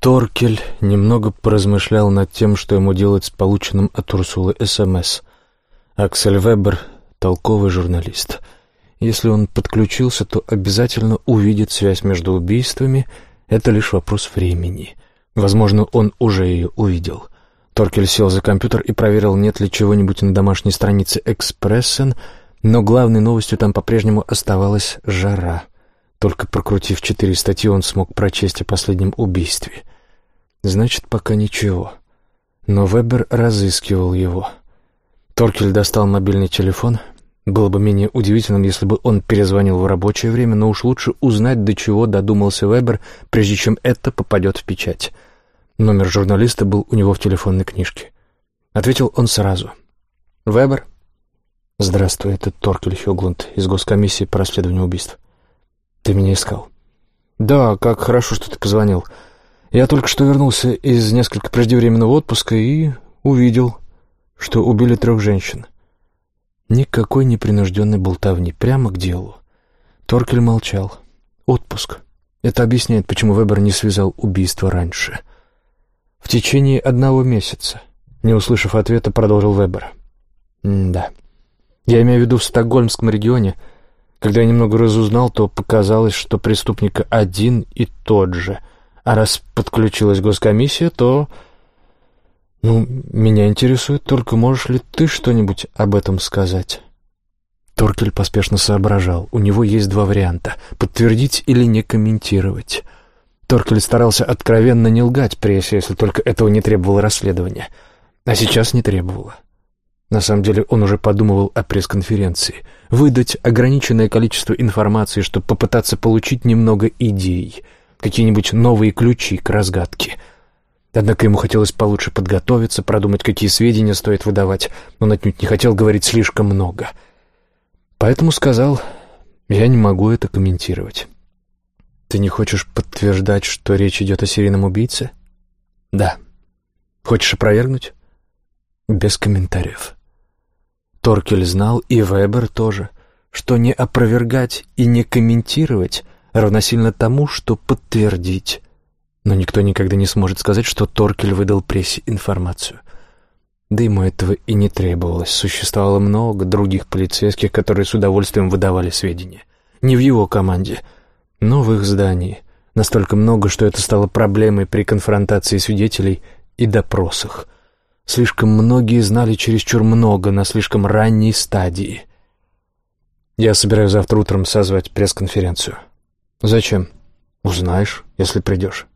Торкель немного поразмышлял над тем, что ему делать с полученным от Урсулы СМС. Аксель Вебер — толковый журналист. Если он подключился, то обязательно увидит связь между убийствами. Это лишь вопрос времени. Возможно, он уже ее увидел. Торкель сел за компьютер и проверил, нет ли чего-нибудь на домашней странице «Экспрессен», но главной новостью там по-прежнему оставалась жара. Только прокрутив четыре статьи, он смог прочесть о последнем убийстве. Значит, пока ничего. Но Вебер разыскивал его. Торкель достал мобильный телефон. Было бы менее удивительным, если бы он перезвонил в рабочее время, но уж лучше узнать, до чего додумался Вебер, прежде чем это попадет в печать. Номер журналиста был у него в телефонной книжке. Ответил он сразу. «Вебер?» «Здравствуй, это Торкель Хёглунд из Госкомиссии по расследованию убийств. Ты меня искал?» «Да, как хорошо, что ты позвонил. Я только что вернулся из несколько преждевременного отпуска и увидел, что убили трех женщин. Никакой непринужденной болтовни, прямо к делу. Торкель молчал. Отпуск. Это объясняет, почему Вебер не связал убийство раньше. В течение одного месяца. Не услышав ответа, продолжил Вебер. «Да. Я имею в виду в Стокгольмском регионе. Когда я немного разузнал, то показалось, что преступник один и тот же. А раз подключилась госкомиссия, то... Ну, меня интересует только, можешь ли ты что-нибудь об этом сказать?» Торкель поспешно соображал. У него есть два варианта — подтвердить или не комментировать. Торкель старался откровенно не лгать прессе, если только этого не требовало расследование. А сейчас не требовало. На самом деле он уже подумывал о пресс-конференции. Выдать ограниченное количество информации, чтобы попытаться получить немного идей, какие-нибудь новые ключи к разгадке. Однако ему хотелось получше подготовиться, продумать, какие сведения стоит выдавать. Он отнюдь не хотел говорить слишком много. Поэтому сказал, я не могу это комментировать. Ты не хочешь подтверждать, что речь идет о серийном убийце? Да. Хочешь опровергнуть? Без комментариев. Торкель знал, и Вебер тоже, что не опровергать и не комментировать равносильно тому, что подтвердить. Но никто никогда не сможет сказать, что Торкель выдал прессе информацию. Да ему этого и не требовалось. Существовало много других полицейских, которые с удовольствием выдавали сведения. Не в его команде — но в их здании настолько много, что это стало проблемой при конфронтации свидетелей и допросах. Слишком многие знали чересчур много на слишком ранней стадии. Я собираюсь завтра утром созвать пресс-конференцию. Зачем? Узнаешь, если придешь.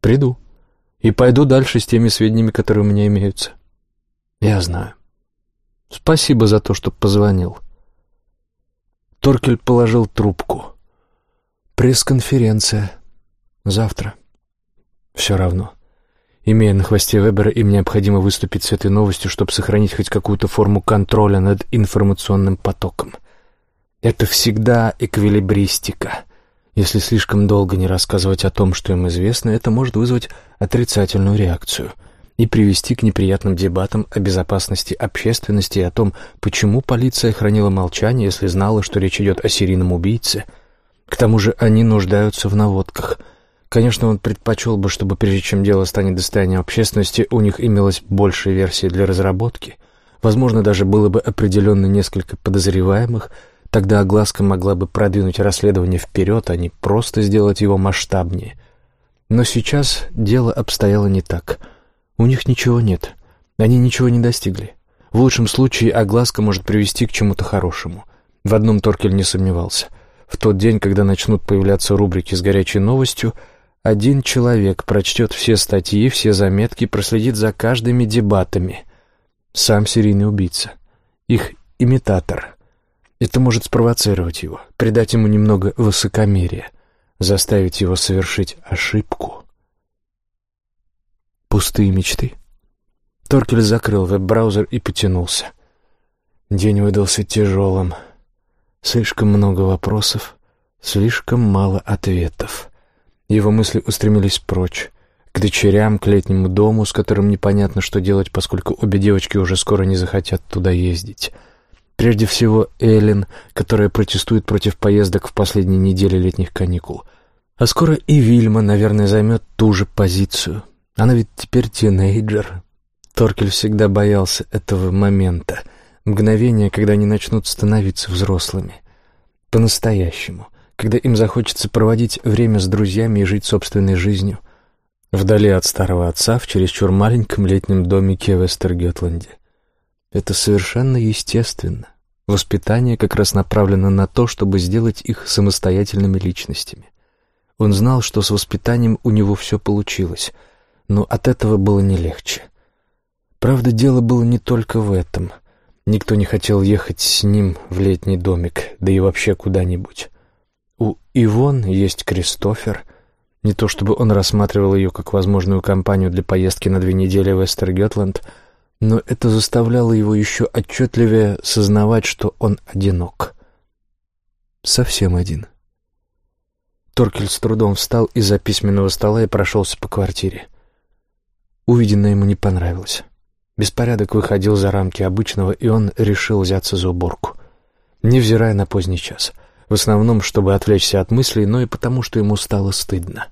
Приду. И пойду дальше с теми сведениями, которые у меня имеются. Я знаю. Спасибо за то, что позвонил. Торкель положил трубку. Пресс-конференция. Завтра. Все равно. Имея на хвосте Вебера, им необходимо выступить с этой новостью, чтобы сохранить хоть какую-то форму контроля над информационным потоком. Это всегда эквилибристика. Если слишком долго не рассказывать о том, что им известно, это может вызвать отрицательную реакцию и привести к неприятным дебатам о безопасности общественности и о том, почему полиция хранила молчание, если знала, что речь идет о серийном убийце – к тому же они нуждаются в наводках. Конечно, он предпочел бы, чтобы прежде чем дело станет достоянием общественности, у них имелось больше версий для разработки. Возможно, даже было бы определенно несколько подозреваемых, тогда огласка могла бы продвинуть расследование вперед, а не просто сделать его масштабнее. Но сейчас дело обстояло не так. У них ничего нет. Они ничего не достигли. В лучшем случае огласка может привести к чему-то хорошему. В одном Торкель не сомневался — в тот день, когда начнут появляться рубрики с горячей новостью, один человек прочтет все статьи, все заметки, проследит за каждыми дебатами. Сам серийный убийца. Их имитатор. Это может спровоцировать его, придать ему немного высокомерия, заставить его совершить ошибку. Пустые мечты. Торкель закрыл веб-браузер и потянулся. День выдался тяжелым. Слишком много вопросов, слишком мало ответов. Его мысли устремились прочь, к дочерям, к летнему дому, с которым непонятно, что делать, поскольку обе девочки уже скоро не захотят туда ездить. Прежде всего, Эллен, которая протестует против поездок в последние недели летних каникул. А скоро и Вильма, наверное, займет ту же позицию. Она ведь теперь тинейджер. Торкель всегда боялся этого момента, мгновения, когда они начнут становиться взрослыми. По-настоящему, когда им захочется проводить время с друзьями и жить собственной жизнью. Вдали от старого отца в чересчур маленьком летнем домике в Эстергетланде. Это совершенно естественно. Воспитание как раз направлено на то, чтобы сделать их самостоятельными личностями. Он знал, что с воспитанием у него все получилось, но от этого было не легче. Правда, дело было не только в этом. Никто не хотел ехать с ним в летний домик, да и вообще куда-нибудь. У Ивон есть Кристофер. Не то чтобы он рассматривал ее как возможную компанию для поездки на две недели в Эстергетланд — но это заставляло его еще отчетливее сознавать, что он одинок. Совсем один. Торкель с трудом встал из-за письменного стола и прошелся по квартире. Увиденное ему не понравилось. Беспорядок выходил за рамки обычного, и он решил взяться за уборку. Невзирая на поздний час. В основном, чтобы отвлечься от мыслей, но и потому, что ему стало стыдно.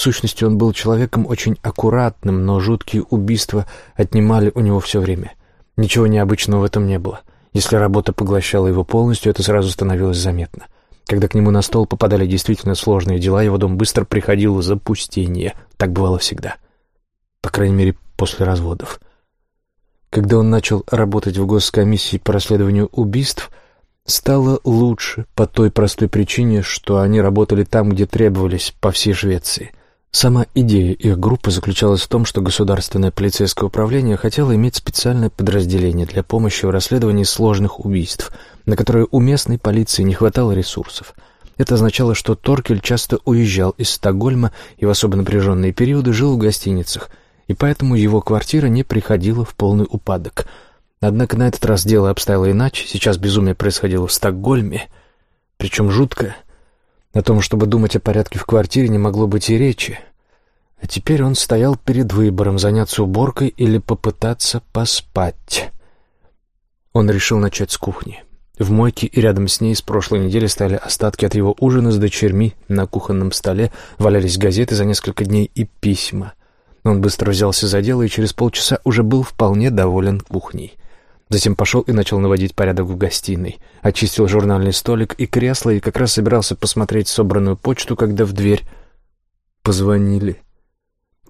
В сущности, он был человеком очень аккуратным, но жуткие убийства отнимали у него все время. Ничего необычного в этом не было. Если работа поглощала его полностью, это сразу становилось заметно. Когда к нему на стол попадали действительно сложные дела, его дом быстро приходило запустение. Так бывало всегда. По крайней мере, после разводов. Когда он начал работать в госкомиссии по расследованию убийств, стало лучше по той простой причине, что они работали там, где требовались, по всей Швеции. Сама идея их группы заключалась в том, что Государственное полицейское управление хотело иметь специальное подразделение для помощи в расследовании сложных убийств, на которые у местной полиции не хватало ресурсов. Это означало, что Торкель часто уезжал из Стокгольма и в особо напряженные периоды жил в гостиницах, и поэтому его квартира не приходила в полный упадок. Однако на этот раз дело обстояло иначе, сейчас безумие происходило в Стокгольме, причем жуткое — о том, чтобы думать о порядке в квартире, не могло быть и речи. А теперь он стоял перед выбором заняться уборкой или попытаться поспать. Он решил начать с кухни. В мойке и рядом с ней с прошлой недели стояли остатки от его ужина с дочерьми. На кухонном столе валялись газеты за несколько дней и письма. Он быстро взялся за дело и через полчаса уже был вполне доволен кухней. Затем пошел и начал наводить порядок в гостиной. Очистил журнальный столик и кресло, и как раз собирался посмотреть собранную почту, когда в дверь позвонили.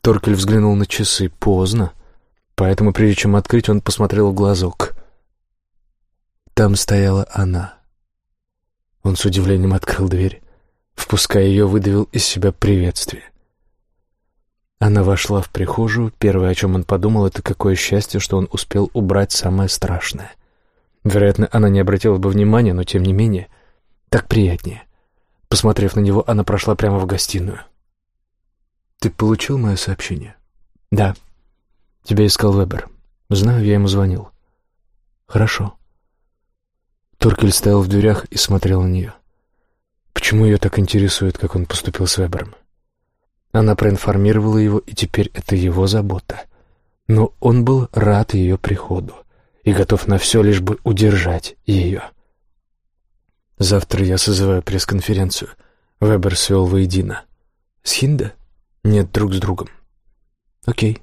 Торкель взглянул на часы. Поздно. Поэтому, прежде чем открыть, он посмотрел в глазок. Там стояла она. Он с удивлением открыл дверь. Впуская ее, выдавил из себя приветствие. Она вошла в прихожую. Первое, о чем он подумал, это какое счастье, что он успел убрать самое страшное. Вероятно, она не обратила бы внимания, но тем не менее, так приятнее. Посмотрев на него, она прошла прямо в гостиную. «Ты получил мое сообщение?» «Да. Тебя искал Вебер. Знаю, я ему звонил». «Хорошо». Торкель стоял в дверях и смотрел на нее. Почему ее так интересует, как он поступил с Вебером? Она проинформировала его, и теперь это его забота. Но он был рад ее приходу и готов на все, лишь бы удержать ее. «Завтра я созываю пресс-конференцию. Вебер свел воедино. С Хинда? Нет, друг с другом. Окей».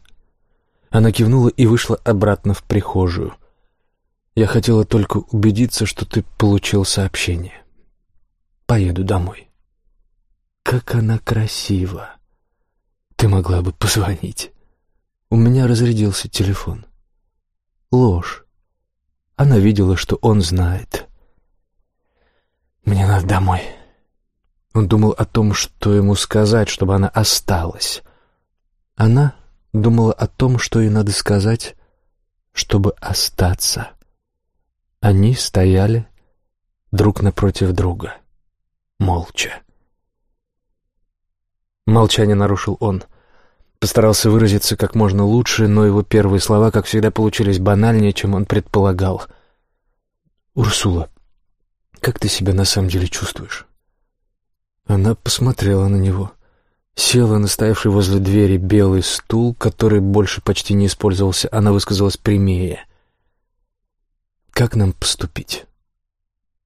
Она кивнула и вышла обратно в прихожую. «Я хотела только убедиться, что ты получил сообщение. Поеду домой». «Как она красива!» Ты могла бы позвонить. У меня разрядился телефон. Ложь. Она видела, что он знает. Мне надо домой. Он думал о том, что ему сказать, чтобы она осталась. Она думала о том, что ей надо сказать, чтобы остаться. Они стояли друг напротив друга, молча. Молчание нарушил он. Постарался выразиться как можно лучше, но его первые слова, как всегда, получились банальнее, чем он предполагал. «Урсула, как ты себя на самом деле чувствуешь?» Она посмотрела на него. Села на стоявший возле двери белый стул, который больше почти не использовался. Она высказалась прямее. «Как нам поступить?»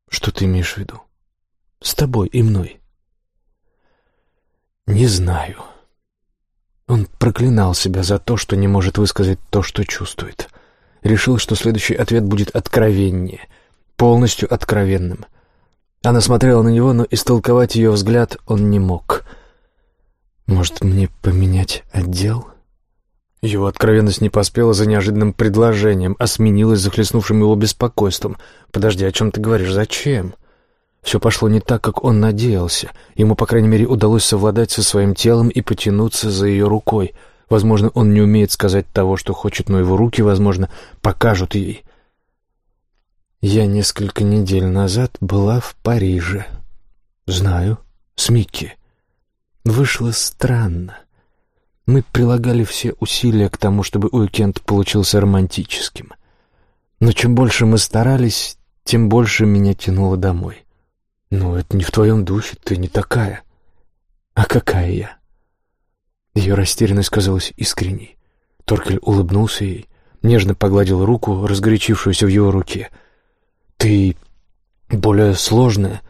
«Что ты имеешь в виду?» «С тобой и мной». Не знаю. Он проклинал себя за то, что не может высказать то, что чувствует. Решил, что следующий ответ будет откровеннее, полностью откровенным. Она смотрела на него, но истолковать ее взгляд он не мог. «Может, мне поменять отдел?» Его откровенность не поспела за неожиданным предложением, а сменилась захлестнувшим его беспокойством. «Подожди, о чем ты говоришь? Зачем?» Все пошло не так, как он надеялся. Ему, по крайней мере, удалось совладать со своим телом и потянуться за ее рукой. Возможно, он не умеет сказать того, что хочет, но его руки, возможно, покажут ей. Я несколько недель назад была в Париже. Знаю, с Микки. Вышло странно. Мы прилагали все усилия к тому, чтобы уикенд получился романтическим. Но чем больше мы старались, тем больше меня тянуло домой. «Ну, это не в твоем духе, ты не такая». «А какая я?» Ее растерянность казалась искренней. Торкель улыбнулся ей, нежно погладил руку, разгорячившуюся в его руке. «Ты более сложная,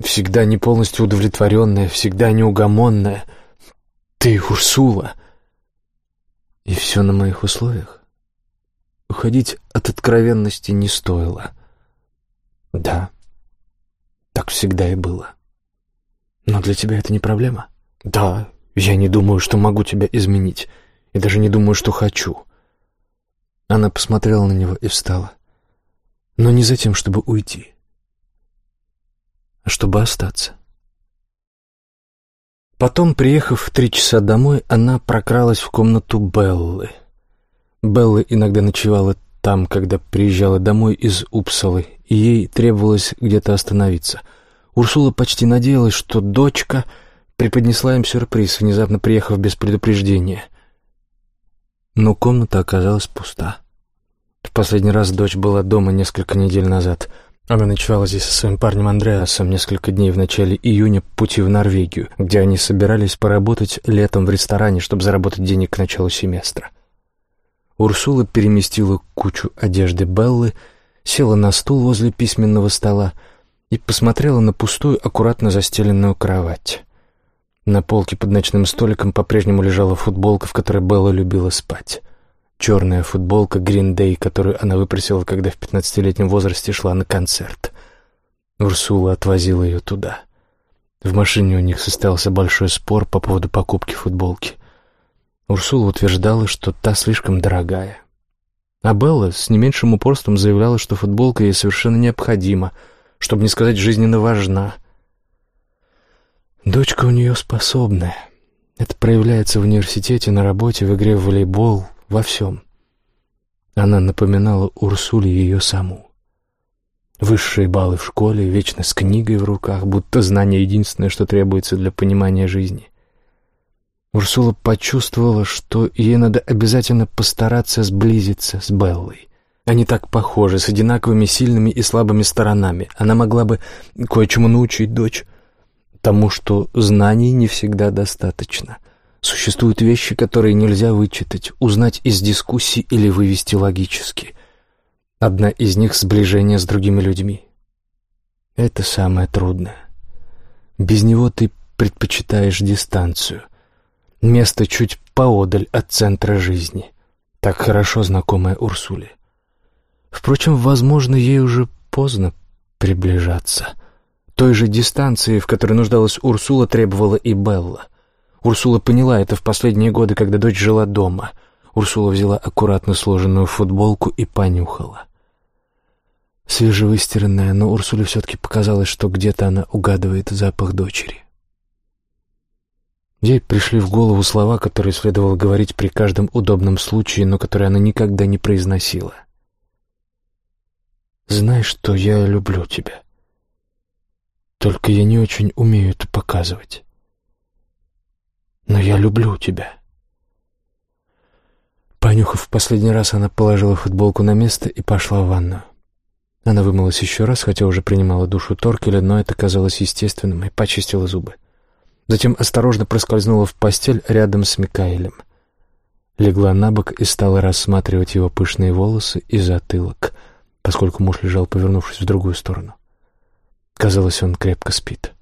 всегда не полностью удовлетворенная, всегда неугомонная. Ты Урсула. И все на моих условиях. Уходить от откровенности не стоило. Да, так всегда и было. Но для тебя это не проблема? Да, я не думаю, что могу тебя изменить. И даже не думаю, что хочу. Она посмотрела на него и встала. Но не за тем, чтобы уйти, а чтобы остаться. Потом, приехав в три часа домой, она прокралась в комнату Беллы. Белла иногда ночевала там, когда приезжала домой из Упсалы, и ей требовалось где-то остановиться. Урсула почти надеялась, что дочка преподнесла им сюрприз, внезапно приехав без предупреждения. Но комната оказалась пуста. В последний раз дочь была дома несколько недель назад. Она ночевала здесь со своим парнем Андреасом несколько дней в начале июня пути в Норвегию, где они собирались поработать летом в ресторане, чтобы заработать денег к началу семестра. Урсула переместила кучу одежды Беллы, села на стул возле письменного стола и посмотрела на пустую, аккуратно застеленную кровать. На полке под ночным столиком по-прежнему лежала футболка, в которой Белла любила спать. Черная футболка Green Day, которую она выпросила, когда в пятнадцатилетнем возрасте шла на концерт. Урсула отвозила ее туда. В машине у них состоялся большой спор по поводу покупки футболки. Урсула утверждала, что та слишком дорогая. А Белла с не меньшим упорством заявляла, что футболка ей совершенно необходима, чтобы не сказать жизненно важна. Дочка у нее способная. Это проявляется в университете, на работе, в игре в волейбол, во всем. Она напоминала Урсуле ее саму. Высшие баллы в школе, вечно с книгой в руках, будто знание единственное, что требуется для понимания жизни. Урсула почувствовала, что ей надо обязательно постараться сблизиться с Беллой. Они так похожи, с одинаковыми сильными и слабыми сторонами. Она могла бы кое-чему научить дочь. Тому, что знаний не всегда достаточно. Существуют вещи, которые нельзя вычитать, узнать из дискуссий или вывести логически. Одна из них — сближение с другими людьми. Это самое трудное. Без него ты предпочитаешь дистанцию — Место чуть поодаль от центра жизни, так хорошо знакомое Урсуле. Впрочем, возможно, ей уже поздно приближаться. Той же дистанции, в которой нуждалась Урсула, требовала и Белла. Урсула поняла это в последние годы, когда дочь жила дома. Урсула взяла аккуратно сложенную футболку и понюхала. Свежевыстиранная, но Урсуле все-таки показалось, что где-то она угадывает запах дочери. Ей пришли в голову слова, которые следовало говорить при каждом удобном случае, но которые она никогда не произносила. «Знай, что я люблю тебя. Только я не очень умею это показывать. Но я люблю тебя». Понюхав в последний раз, она положила футболку на место и пошла в ванную. Она вымылась еще раз, хотя уже принимала душу Торкеля, но это казалось естественным, и почистила зубы. Затем осторожно проскользнула в постель рядом с Микаэлем. Легла на бок и стала рассматривать его пышные волосы и затылок, поскольку муж лежал, повернувшись в другую сторону. Казалось, он крепко спит.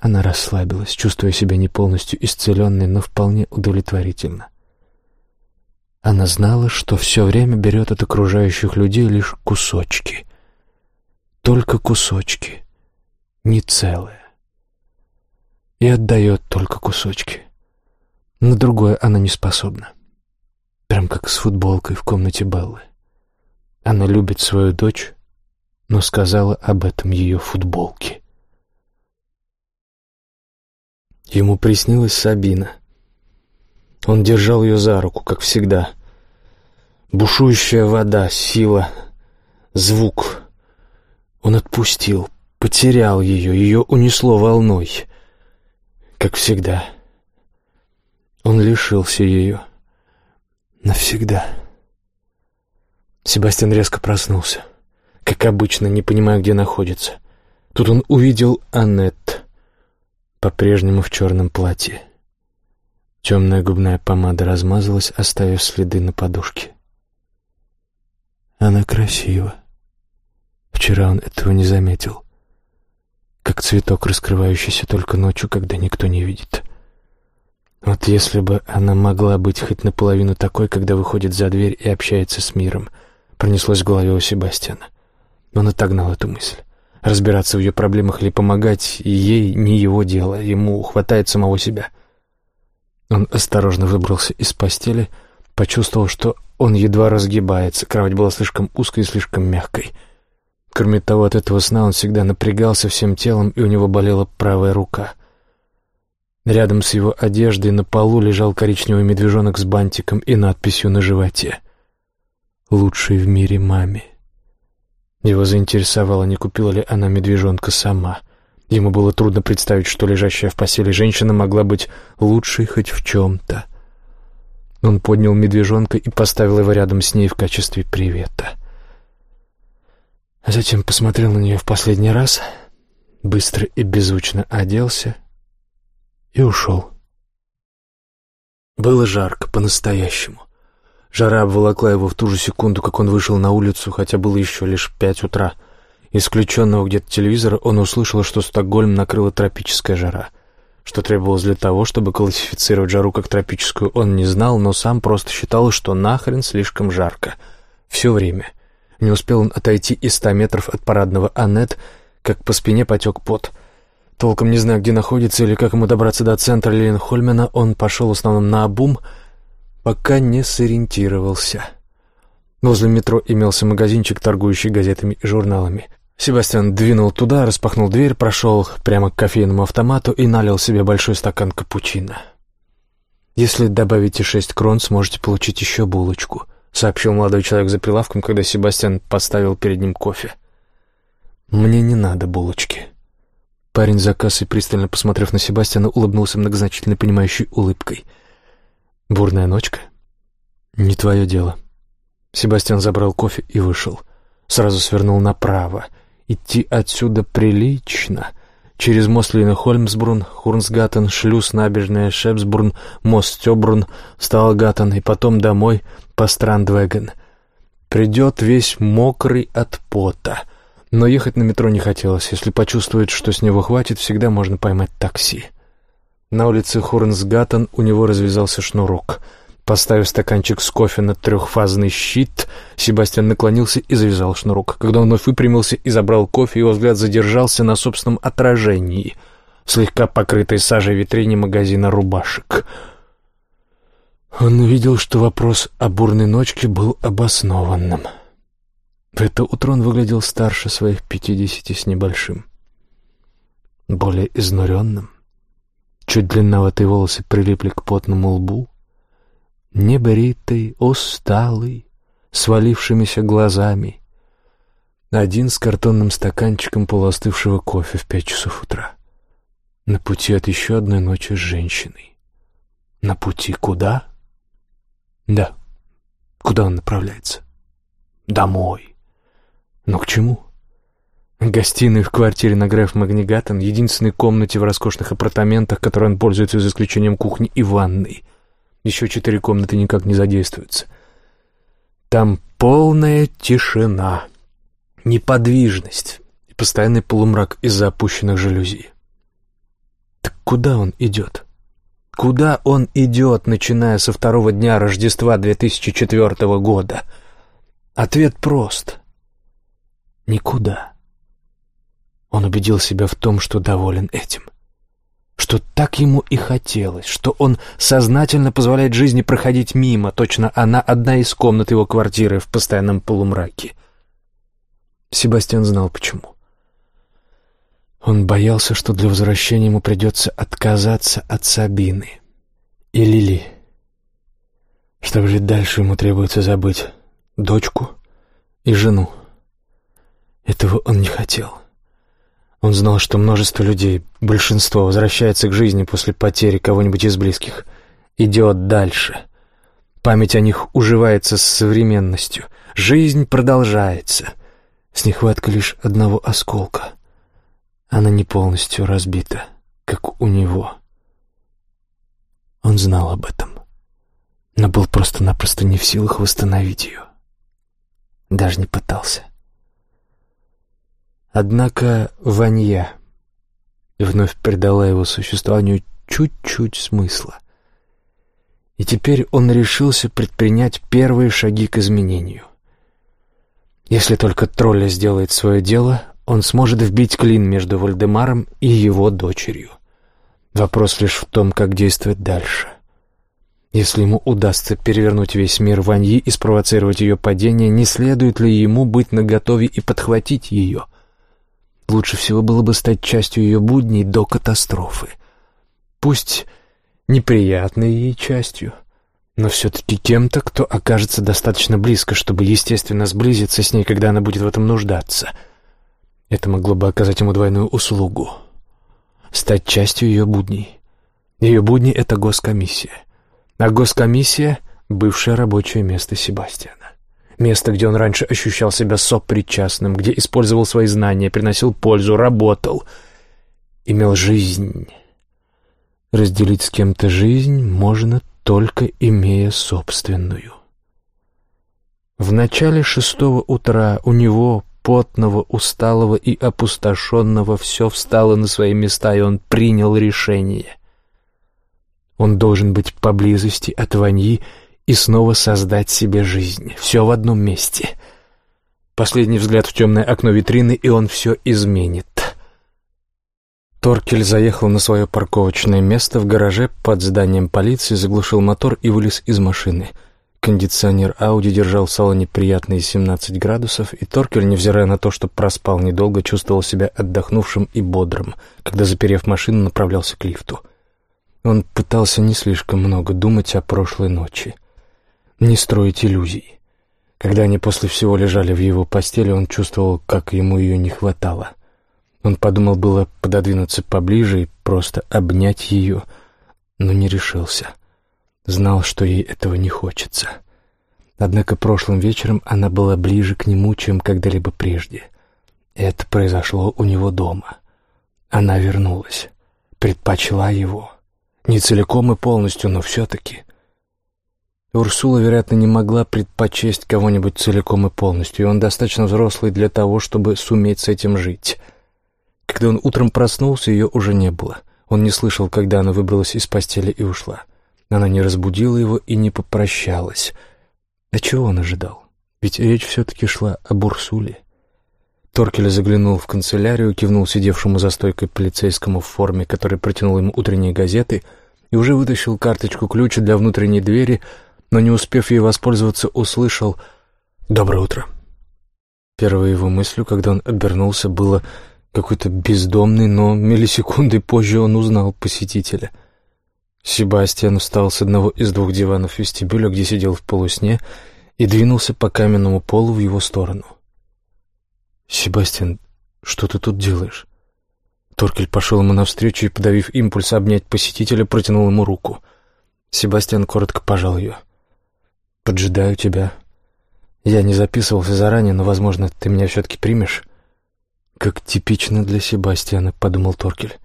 Она расслабилась, чувствуя себя не полностью исцеленной, но вполне удовлетворительно. Она знала, что все время берет от окружающих людей лишь кусочки. Только кусочки, не целое. И отдает только кусочки. На другое она не способна. Прям как с футболкой в комнате Беллы. Она любит свою дочь, но сказала об этом ее футболке. Ему приснилась Сабина. Он держал ее за руку, как всегда. Бушующая вода, сила, звук. Он отпустил, потерял ее, ее унесло волной. Как всегда. Он лишился ее. Навсегда. Себастьян резко проснулся. Как обычно, не понимая, где находится. Тут он увидел Аннет, по-прежнему в черном платье. Темная губная помада размазалась, оставив следы на подушке. Она красива. Вчера он этого не заметил. Как цветок, раскрывающийся только ночью, когда никто не видит. Вот если бы она могла быть хоть наполовину такой, когда выходит за дверь и общается с миром, пронеслось в голове у Себастьяна. Он отогнал эту мысль. Разбираться в ее проблемах или помогать ей не его дело, ему хватает самого себя. Он осторожно выбрался из постели, почувствовал, что он едва разгибается, кровать была слишком узкой и слишком мягкой. Кроме того, от этого сна он всегда напрягался всем телом, и у него болела правая рука. Рядом с его одеждой на полу лежал коричневый медвежонок с бантиком и надписью на животе «Лучший в мире маме». Его заинтересовало, не купила ли она медвежонка сама. Ему было трудно представить, что лежащая в постели женщина могла быть лучшей хоть в чем-то. Он поднял медвежонка и поставил его рядом с ней в качестве привета. Затем посмотрел на нее в последний раз, быстро и беззвучно оделся и ушел. Было жарко, по-настоящему. Жара обволокла его в ту же секунду, как он вышел на улицу, хотя было еще лишь пять утра. Из включенного где-то телевизора он услышал, что Стокгольм накрыла тропическая жара. Что требовалось для того, чтобы классифицировать жару как тропическую, он не знал, но сам просто считал, что нахрен слишком жарко. Все время. Не успел он отойти и ста метров от парадного Аннет, как по спине потек пот. Толком не зная, где находится или как ему добраться до центра Лейнхольмена, он пошел в основном на обум — пока не сориентировался. Возле метро имелся магазинчик, торгующий газетами и журналами. Себастьян двинул туда, распахнул дверь, прошел прямо к кофейному автомату и налил себе большой стакан капучино. «Если добавите шесть крон, сможете получить еще булочку», — сообщил молодой человек за прилавком, когда Себастьян поставил перед ним кофе. «Мне не надо булочки». Парень за кассой, пристально посмотрев на Себастьяна, улыбнулся многозначительно понимающей улыбкой — Бурная ночка? Не твое дело. Себастьян забрал кофе и вышел. Сразу свернул направо. Идти отсюда прилично. Через мост Лина-Хольмсбрун, Хурнсгаттен, шлюз, набережная Шепсбурн, мост Стёбрун, Сталгаттен и потом домой по Страндвеген. Придет весь мокрый от пота. Но ехать на метро не хотелось. Если почувствует, что с него хватит, всегда можно поймать такси. На улице Хорнсгаттен у него развязался шнурок. Поставив стаканчик с кофе на трехфазный щит, Себастьян наклонился и завязал шнурок. Когда он вновь выпрямился и забрал кофе, его взгляд задержался на собственном отражении слегка покрытой сажей витрине магазина рубашек. Он увидел, что вопрос о бурной ночке был обоснованным. В это утро он выглядел старше своих пятидесяти с небольшим. Более изнуренным, Чуть длинноватые волосы прилипли к потному лбу. Небритый, усталый, свалившимися глазами. Один с картонным стаканчиком полуостывшего кофе в пять часов утра. На пути от еще одной ночи с женщиной. На пути куда? Да. Куда он направляется? Домой. Но к чему? Гостиной в квартире на Греф Магнигатен, единственной комнате в роскошных апартаментах, которой он пользуется за исключением кухни и ванной. Еще четыре комнаты никак не задействуются. Там полная тишина, неподвижность и постоянный полумрак из-за опущенных жалюзи. Так куда он идет? Куда он идет, начиная со второго дня Рождества 2004 года? Ответ прост. Никуда. Он убедил себя в том, что доволен этим. Что так ему и хотелось, что он сознательно позволяет жизни проходить мимо, точно она одна из комнат его квартиры в постоянном полумраке. Себастьян знал почему. Он боялся, что для возвращения ему придется отказаться от Сабины и Лили. Что жить дальше ему требуется забыть дочку и жену. Этого он не хотел. Он знал, что множество людей, большинство, возвращается к жизни после потери кого-нибудь из близких. Идет дальше. Память о них уживается с современностью. Жизнь продолжается. С нехваткой лишь одного осколка. Она не полностью разбита, как у него. Он знал об этом, но был просто-напросто не в силах восстановить ее. Даже не пытался. Однако Ванья вновь придала его существованию чуть-чуть смысла. И теперь он решился предпринять первые шаги к изменению. Если только тролля сделает свое дело, он сможет вбить клин между Вальдемаром и его дочерью. Вопрос лишь в том, как действовать дальше. Если ему удастся перевернуть весь мир Ваньи и спровоцировать ее падение, не следует ли ему быть наготове и подхватить ее? Лучше всего было бы стать частью ее будней до катастрофы. Пусть неприятной ей частью, но все-таки кем-то, кто окажется достаточно близко, чтобы, естественно, сблизиться с ней, когда она будет в этом нуждаться. Это могло бы оказать ему двойную услугу. Стать частью ее будней. Ее будни — это госкомиссия. А госкомиссия — бывшее рабочее место Себастьяна. Место, где он раньше ощущал себя сопричастным, где использовал свои знания, приносил пользу, работал, имел жизнь. Разделить с кем-то жизнь можно только имея собственную. В начале шестого утра у него, потного, усталого и опустошенного, все встало на свои места, и он принял решение. Он должен быть поблизости от Ваньи и снова создать себе жизнь. Все в одном месте. Последний взгляд в темное окно витрины, и он все изменит. Торкель заехал на свое парковочное место в гараже под зданием полиции, заглушил мотор и вылез из машины. Кондиционер Ауди держал в салоне приятные 17 градусов, и Торкель, невзирая на то, что проспал недолго, чувствовал себя отдохнувшим и бодрым, когда, заперев машину, направлялся к лифту. Он пытался не слишком много думать о прошлой ночи не строить иллюзий. Когда они после всего лежали в его постели, он чувствовал, как ему ее не хватало. Он подумал было пододвинуться поближе и просто обнять ее, но не решился. Знал, что ей этого не хочется. Однако прошлым вечером она была ближе к нему, чем когда-либо прежде. Это произошло у него дома. Она вернулась, предпочла его. Не целиком и полностью, но все-таки. Урсула, вероятно, не могла предпочесть кого-нибудь целиком и полностью, и он достаточно взрослый для того, чтобы суметь с этим жить. Когда он утром проснулся, ее уже не было. Он не слышал, когда она выбралась из постели и ушла. Она не разбудила его и не попрощалась. А чего он ожидал? Ведь речь все-таки шла об Урсуле. Торкель заглянул в канцелярию, кивнул сидевшему за стойкой полицейскому в форме, который протянул ему утренние газеты, и уже вытащил карточку ключа для внутренней двери — но, не успев ей воспользоваться, услышал «Доброе утро». Первой его мыслью, когда он обернулся, было какой-то бездомный, но миллисекунды позже он узнал посетителя. Себастьян встал с одного из двух диванов вестибюля, где сидел в полусне, и двинулся по каменному полу в его сторону. «Себастьян, что ты тут делаешь?» Торкель пошел ему навстречу и, подавив импульс обнять посетителя, протянул ему руку. Себастьян коротко пожал ее. Поджидаю тебя. Я не записывался заранее, но, возможно, ты меня все-таки примешь. Как типично для Себастьяна, подумал Торкель.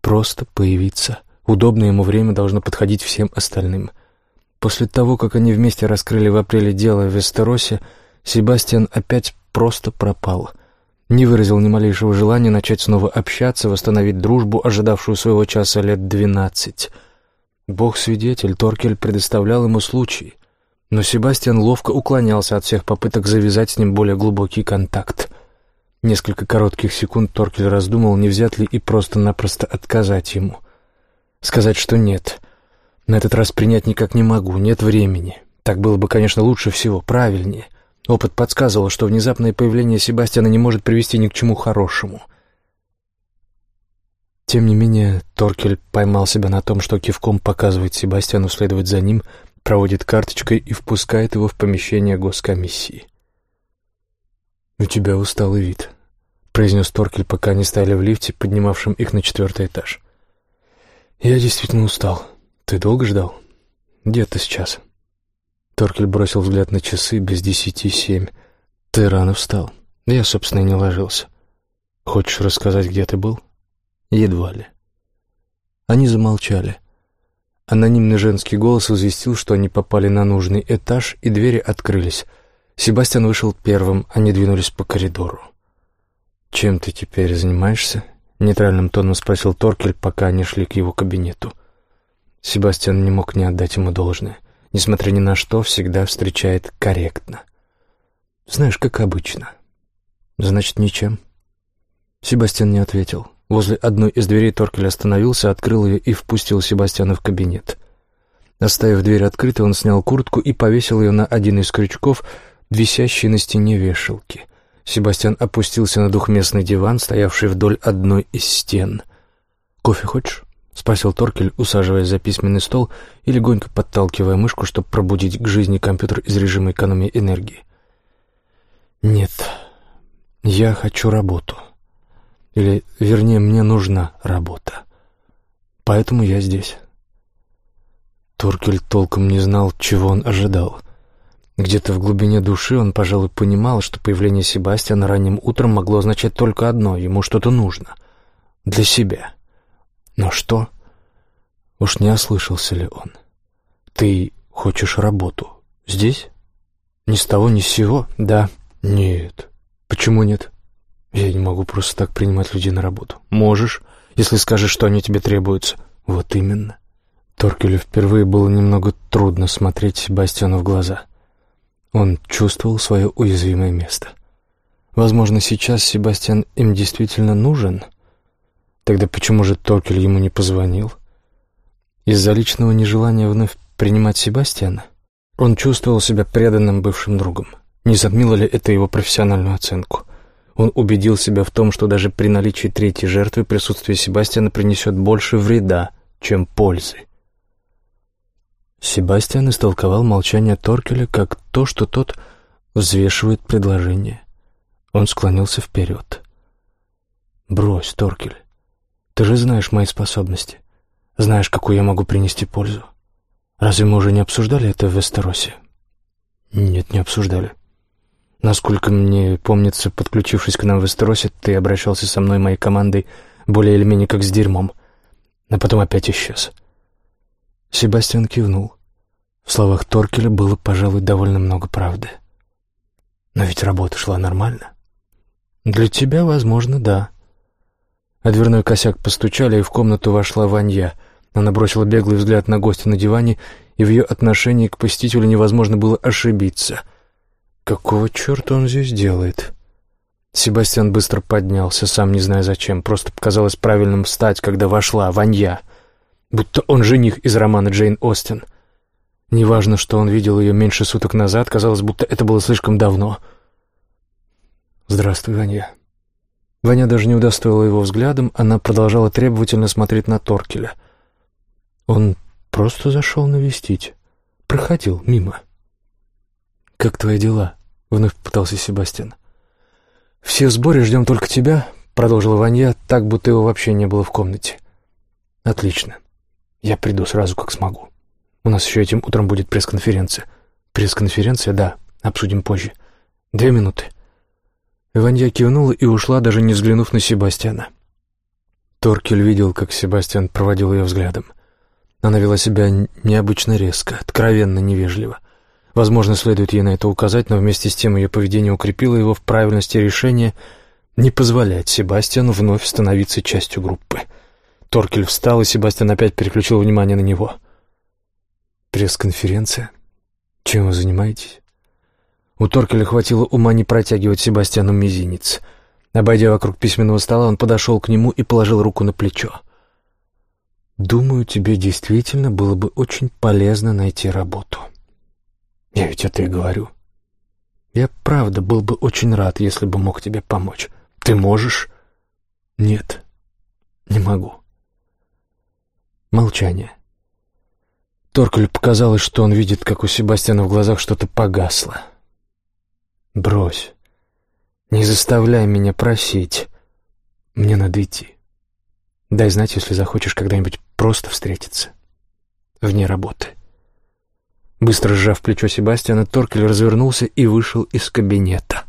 Просто появиться. Удобное ему время должно подходить всем остальным. После того, как они вместе раскрыли в апреле дело в Вестеросе, Себастьян опять просто пропал. Не выразил ни малейшего желания начать снова общаться, восстановить дружбу, ожидавшую своего часа лет двенадцать. Бог-свидетель, Торкель предоставлял ему случай, но Себастьян ловко уклонялся от всех попыток завязать с ним более глубокий контакт. Несколько коротких секунд Торкель раздумал, не взять ли и просто-напросто отказать ему. Сказать, что нет. На этот раз принять никак не могу, нет времени. Так было бы, конечно, лучше всего, правильнее. Опыт подсказывал, что внезапное появление Себастьяна не может привести ни к чему хорошему. Тем не менее, Торкель поймал себя на том, что кивком показывает Себастьяну следовать за ним, проводит карточкой и впускает его в помещение госкомиссии. «У тебя усталый вид», — произнес Торкель, пока они стояли в лифте, поднимавшем их на четвертый этаж. «Я действительно устал. Ты долго ждал?» «Где-то сейчас». Торкель бросил взгляд на часы без десяти семь. «Ты рано встал. Я, собственно, и не ложился. Хочешь рассказать, где ты был?» Едва ли. Они замолчали. Анонимный женский голос известил, что они попали на нужный этаж, и двери открылись. Себастьян вышел первым, они двинулись по коридору. «Чем ты теперь занимаешься?» — нейтральным тоном спросил Торкель, пока они шли к его кабинету. Себастьян не мог не отдать ему должное. Несмотря ни на что, всегда встречает корректно. «Знаешь, как обычно». «Значит, ничем». Себастьян не ответил. Возле одной из дверей Торкель остановился, открыл ее и впустил Себастьяна в кабинет. Оставив дверь открытой, он снял куртку и повесил ее на один из крючков, висящий на стене вешалки. Себастьян опустился на двухместный диван, стоявший вдоль одной из стен. «Кофе хочешь?» — спросил Торкель, усаживаясь за письменный стол и легонько подталкивая мышку, чтобы пробудить к жизни компьютер из режима экономии энергии. «Нет, я хочу работу». Или, вернее, мне нужна работа. Поэтому я здесь. Туркель толком не знал, чего он ожидал. Где-то в глубине души он, пожалуй, понимал, что появление Себастьяна ранним утром могло означать только одно — ему что-то нужно. Для себя. Но что? Уж не ослышался ли он? Ты хочешь работу? Здесь? Ни с того, ни с сего? Да. Нет. Почему нет? Я не могу просто так принимать людей на работу. Можешь, если скажешь, что они тебе требуются. Вот именно. Торкелю впервые было немного трудно смотреть Себастьяну в глаза. Он чувствовал свое уязвимое место. Возможно, сейчас Себастьян им действительно нужен. Тогда почему же Торкель ему не позвонил? Из-за личного нежелания вновь принимать Себастьяна? Он чувствовал себя преданным бывшим другом. Не затмило ли это его профессиональную оценку? Он убедил себя в том, что даже при наличии третьей жертвы присутствие Себастьяна принесет больше вреда, чем пользы. Себастьян истолковал молчание Торкеля как то, что тот взвешивает предложение. Он склонился вперед. «Брось, Торкель. Ты же знаешь мои способности. Знаешь, какую я могу принести пользу. Разве мы уже не обсуждали это в Вестеросе?» «Нет, не обсуждали. Насколько мне помнится, подключившись к нам в Эстеросе, ты обращался со мной, моей командой, более или менее как с дерьмом. А потом опять исчез. Себастьян кивнул. В словах Торкеля было, пожалуй, довольно много правды. Но ведь работа шла нормально. Для тебя, возможно, да. А дверной косяк постучали, и в комнату вошла Ванья. Она бросила беглый взгляд на гостя на диване, и в ее отношении к посетителю невозможно было ошибиться — Какого черта он здесь делает? Себастьян быстро поднялся, сам не зная зачем. Просто показалось правильным встать, когда вошла Ванья. Будто он жених из романа Джейн Остин. Неважно, что он видел ее меньше суток назад, казалось, будто это было слишком давно. «Здравствуй, Ванья». Ваня даже не удостоила его взглядом, она продолжала требовательно смотреть на Торкеля. Он просто зашел навестить. Проходил мимо. «Как твои дела?» — вновь пытался Себастьян. «Все в сборе, ждем только тебя», — продолжила Ванья, так, будто его вообще не было в комнате. «Отлично. Я приду сразу, как смогу. У нас еще этим утром будет пресс-конференция». «Пресс-конференция? Да. Обсудим позже. Две минуты». Ванья кивнула и ушла, даже не взглянув на Себастьяна. Торкель видел, как Себастьян проводил ее взглядом. Она вела себя необычно резко, откровенно невежливо. Возможно, следует ей на это указать, но вместе с тем ее поведение укрепило его в правильности решения не позволять Себастьяну вновь становиться частью группы. Торкель встал, и Себастьян опять переключил внимание на него. «Пресс-конференция? Чем вы занимаетесь?» У Торкеля хватило ума не протягивать Себастьяну мизинец. Обойдя вокруг письменного стола, он подошел к нему и положил руку на плечо. «Думаю, тебе действительно было бы очень полезно найти работу. Я ведь это и говорю. Я правда был бы очень рад, если бы мог тебе помочь. Ты можешь?» «Нет, не могу». Молчание. Торкелю показалось, что он видит, как у Себастьяна в глазах что-то погасло. «Брось. Не заставляй меня просить. Мне надо идти. Дай знать, если захочешь когда-нибудь просто встретиться. Вне работы. Быстро сжав плечо Себастьяна, Торкель развернулся и вышел из кабинета.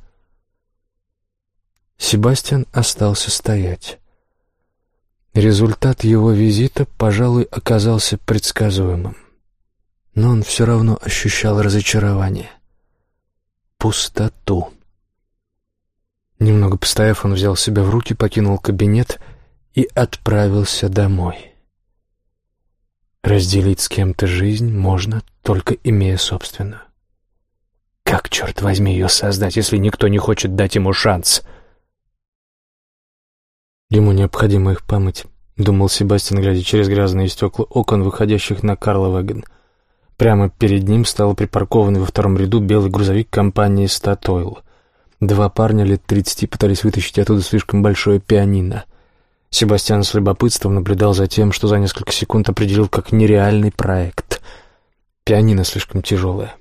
Себастьян остался стоять. Результат его визита, пожалуй, оказался предсказуемым. Но он все равно ощущал разочарование. Пустоту. Немного постояв, он взял себя в руки, покинул кабинет и отправился домой. Разделить с кем-то жизнь можно, только имея собственную. Как, черт возьми, ее создать, если никто не хочет дать ему шанс? Ему необходимо их помыть, думал Себастьян, глядя через грязные стекла окон, выходящих на Карловаген. Прямо перед ним стал припаркованный во втором ряду белый грузовик компании «Статойл». Два парня лет тридцати пытались вытащить оттуда слишком большое пианино. Себастьян с любопытством наблюдал за тем, что за несколько секунд определил как нереальный проект. Пианино слишком тяжелое,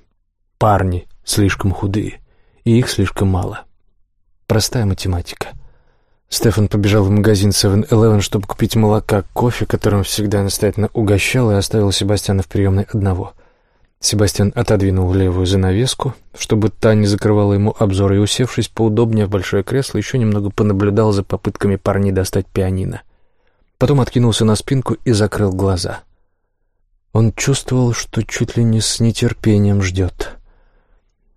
парни слишком худые, и их слишком мало. Простая математика. Стефан побежал в магазин 7-Eleven, чтобы купить молока, кофе, которым всегда настоятельно угощал, и оставил Себастьяна в приемной одного. Себастьян отодвинул левую занавеску, чтобы та не закрывала ему обзор, и, усевшись поудобнее в большое кресло, еще немного понаблюдал за попытками парней достать пианино. Потом откинулся на спинку и закрыл глаза. Он чувствовал, что чуть ли не с нетерпением ждет.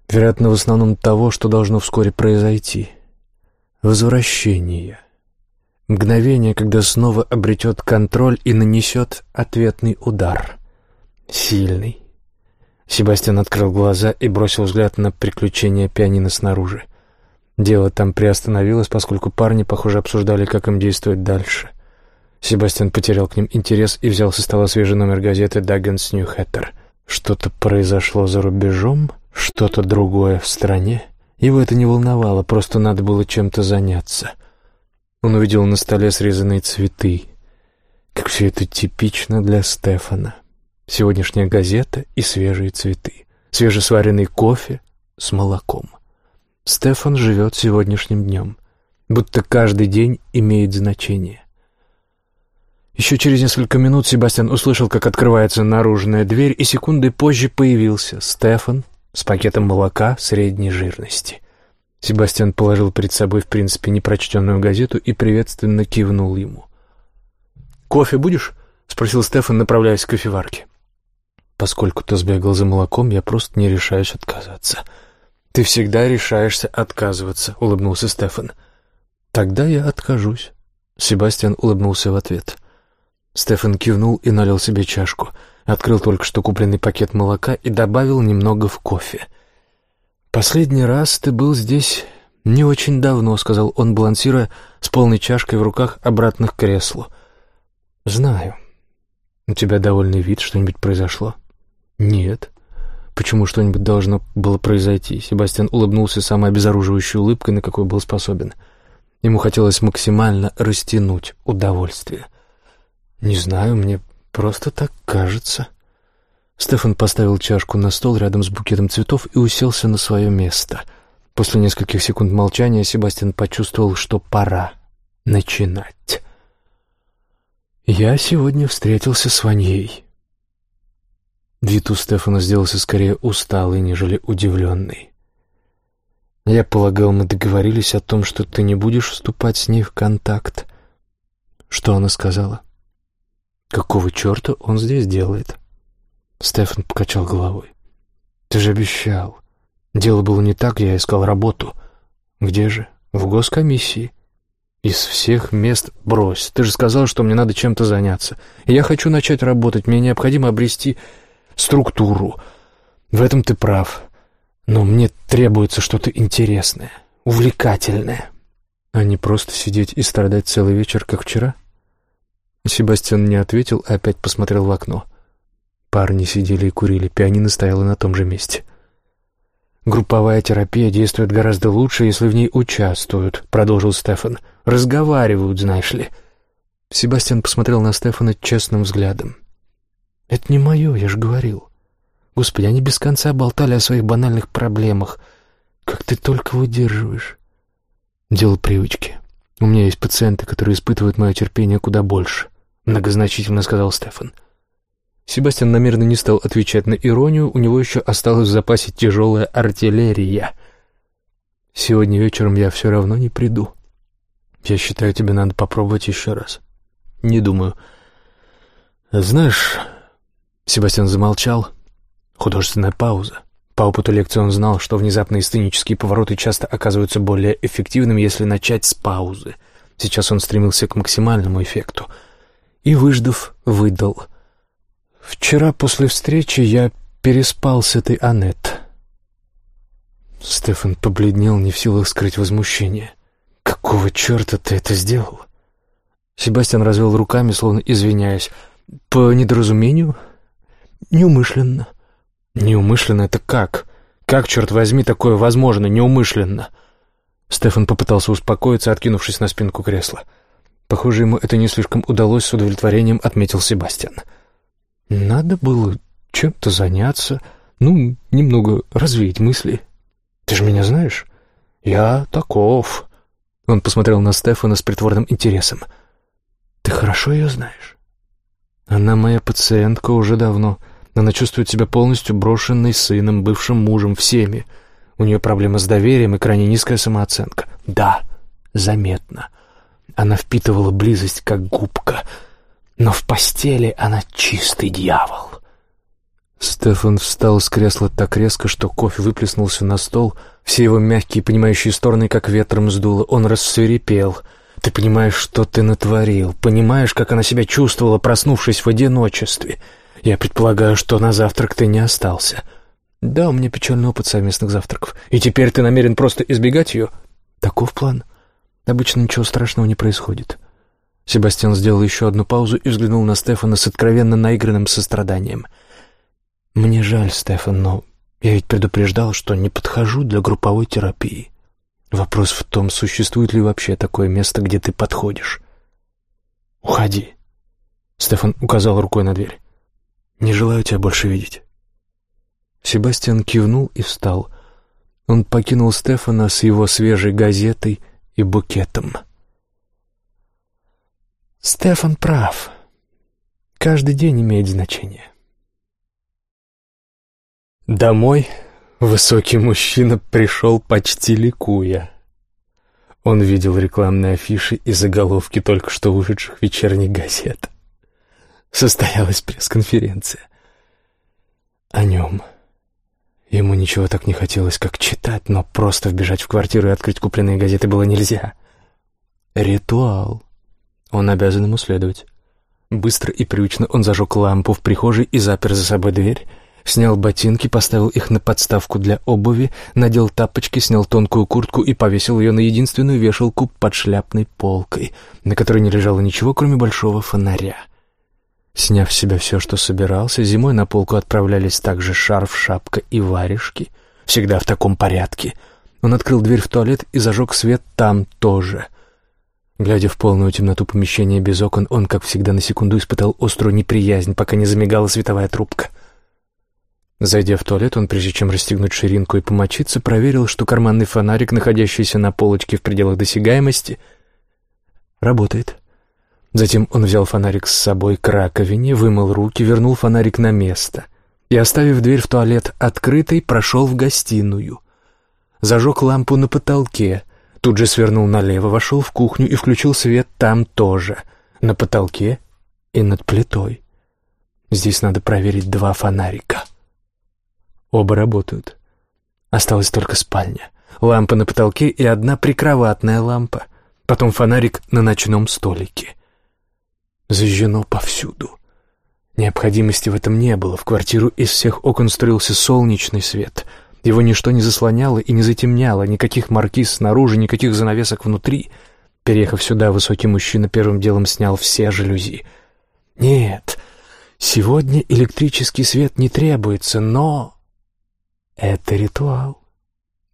Вероятно, в основном того, что должно вскоре произойти. Возвращение. Мгновение, когда снова обретет контроль и нанесет ответный удар. Сильный, Себастьян открыл глаза и бросил взгляд на приключения пианино снаружи. Дело там приостановилось, поскольку парни, похоже, обсуждали, как им действовать дальше. Себастьян потерял к ним интерес и взял со стола свежий номер газеты «Даггенс Нью Хэттер». Что-то произошло за рубежом, что-то другое в стране. Его это не волновало, просто надо было чем-то заняться. Он увидел на столе срезанные цветы. Как все это типично для Стефана. Сегодняшняя газета и свежие цветы. Свежесваренный кофе с молоком. Стефан живет сегодняшним днем. Будто каждый день имеет значение. Еще через несколько минут Себастьян услышал, как открывается наружная дверь, и секунды позже появился Стефан с пакетом молока средней жирности. Себастьян положил перед собой, в принципе, непрочтенную газету и приветственно кивнул ему. «Кофе будешь?» — спросил Стефан, направляясь к кофеварке. Поскольку ты сбегал за молоком, я просто не решаюсь отказаться. Ты всегда решаешься отказываться, улыбнулся Стефан. Тогда я откажусь. Себастьян улыбнулся в ответ. Стефан кивнул и налил себе чашку, открыл только что купленный пакет молока и добавил немного в кофе. «Последний раз ты был здесь не очень давно», — сказал он, балансируя с полной чашкой в руках обратно к креслу. «Знаю. У тебя довольный вид, что-нибудь произошло?» «Нет». «Почему что-нибудь должно было произойти?» Себастьян улыбнулся самой обезоруживающей улыбкой, на какой был способен. Ему хотелось максимально растянуть удовольствие. «Не знаю, мне просто так кажется». Стефан поставил чашку на стол рядом с букетом цветов и уселся на свое место. После нескольких секунд молчания Себастьян почувствовал, что пора начинать. «Я сегодня встретился с Ваньей», Вид у Стефана сделался скорее усталый, нежели удивленный. «Я полагал, мы договорились о том, что ты не будешь вступать с ней в контакт». «Что она сказала?» «Какого черта он здесь делает?» Стефан покачал головой. «Ты же обещал. Дело было не так, я искал работу. Где же? В госкомиссии. «Из всех мест брось. Ты же сказал, что мне надо чем-то заняться. Я хочу начать работать. Мне необходимо обрести структуру. В этом ты прав. Но мне требуется что-то интересное, увлекательное, а не просто сидеть и страдать целый вечер, как вчера». Себастьян не ответил, а опять посмотрел в окно. Парни сидели и курили, пианино стояло на том же месте. «Групповая терапия действует гораздо лучше, если в ней участвуют», — продолжил Стефан. «Разговаривают, знаешь ли». Себастьян посмотрел на Стефана честным взглядом. «Это не мое, я же говорил. Господи, они без конца болтали о своих банальных проблемах. Как ты только выдерживаешь?» «Дело привычки. У меня есть пациенты, которые испытывают мое терпение куда больше», — многозначительно сказал Стефан. Себастьян намеренно не стал отвечать на иронию, у него еще осталась в запасе тяжелая артиллерия. «Сегодня вечером я все равно не приду. Я считаю, тебе надо попробовать еще раз». «Не думаю». «Знаешь...» Себастьян замолчал. Художественная пауза. По опыту лекции он знал, что внезапные сценические повороты часто оказываются более эффективными, если начать с паузы. Сейчас он стремился к максимальному эффекту. И, выждав, выдал — Вчера после встречи я переспал с этой Аннет. Стефан побледнел, не в силах скрыть возмущение. «Какого черта ты это сделал?» Себастьян развел руками, словно извиняясь. «По недоразумению? Неумышленно». «Неумышленно — это как? Как, черт возьми, такое возможно, неумышленно?» Стефан попытался успокоиться, откинувшись на спинку кресла. Похоже, ему это не слишком удалось, с удовлетворением отметил Себастьян. Надо было чем-то заняться, ну, немного развеять мысли. Ты же меня знаешь? Я таков. Он посмотрел на Стефана с притворным интересом. Ты хорошо ее знаешь? Она моя пациентка уже давно. Она чувствует себя полностью брошенной сыном, бывшим мужем, всеми. У нее проблемы с доверием и крайне низкая самооценка. Да, заметно. Она впитывала близость, как губка — но в постели она чистый дьявол. Стефан встал с кресла так резко, что кофе выплеснулся на стол. Все его мягкие, понимающие стороны, как ветром сдуло. Он рассверепел. «Ты понимаешь, что ты натворил? Понимаешь, как она себя чувствовала, проснувшись в одиночестве? Я предполагаю, что на завтрак ты не остался». «Да, у меня печальный опыт совместных завтраков. И теперь ты намерен просто избегать ее?» «Таков план. Обычно ничего страшного не происходит. Себастьян сделал еще одну паузу и взглянул на Стефана с откровенно наигранным состраданием. «Мне жаль, Стефан, но я ведь предупреждал, что не подхожу для групповой терапии. Вопрос в том, существует ли вообще такое место, где ты подходишь. Уходи». Стефан указал рукой на дверь. «Не желаю тебя больше видеть». Себастьян кивнул и встал. Он покинул Стефана с его свежей газетой и букетом. Стефан прав. Каждый день имеет значение. Домой высокий мужчина пришел почти ликуя. Он видел рекламные афиши и заголовки только что вышедших вечерних газет. Состоялась пресс-конференция. О нем. Ему ничего так не хотелось, как читать, но просто вбежать в квартиру и открыть купленные газеты было нельзя. Ритуал. Он обязан ему следовать. Быстро и привычно он зажег лампу в прихожей и запер за собой дверь, снял ботинки, поставил их на подставку для обуви, надел тапочки, снял тонкую куртку и повесил ее на единственную вешалку под шляпной полкой, на которой не лежало ничего, кроме большого фонаря. Сняв с себя все, что собирался, зимой на полку отправлялись также шарф, шапка и варежки, всегда в таком порядке. Он открыл дверь в туалет и зажег свет там тоже — Глядя в полную темноту помещения без окон, он, как всегда, на секунду испытал острую неприязнь, пока не замигала световая трубка. Зайдя в туалет, он, прежде чем расстегнуть ширинку и помочиться, проверил, что карманный фонарик, находящийся на полочке в пределах досягаемости, работает. Затем он взял фонарик с собой к раковине, вымыл руки, вернул фонарик на место и, оставив дверь в туалет открытой, прошел в гостиную. Зажег лампу на потолке — Тут же свернул налево, вошел в кухню и включил свет там тоже, на потолке и над плитой. Здесь надо проверить два фонарика. Оба работают. Осталась только спальня. Лампа на потолке и одна прикроватная лампа. потом фонарик на ночном столике. Зажжено повсюду. Необходимости в этом не было. В квартиру из всех окон строился солнечный свет. Его ничто не заслоняло и не затемняло, никаких маркиз снаружи, никаких занавесок внутри. Переехав сюда, высокий мужчина первым делом снял все жалюзи. Нет, сегодня электрический свет не требуется, но... Это ритуал.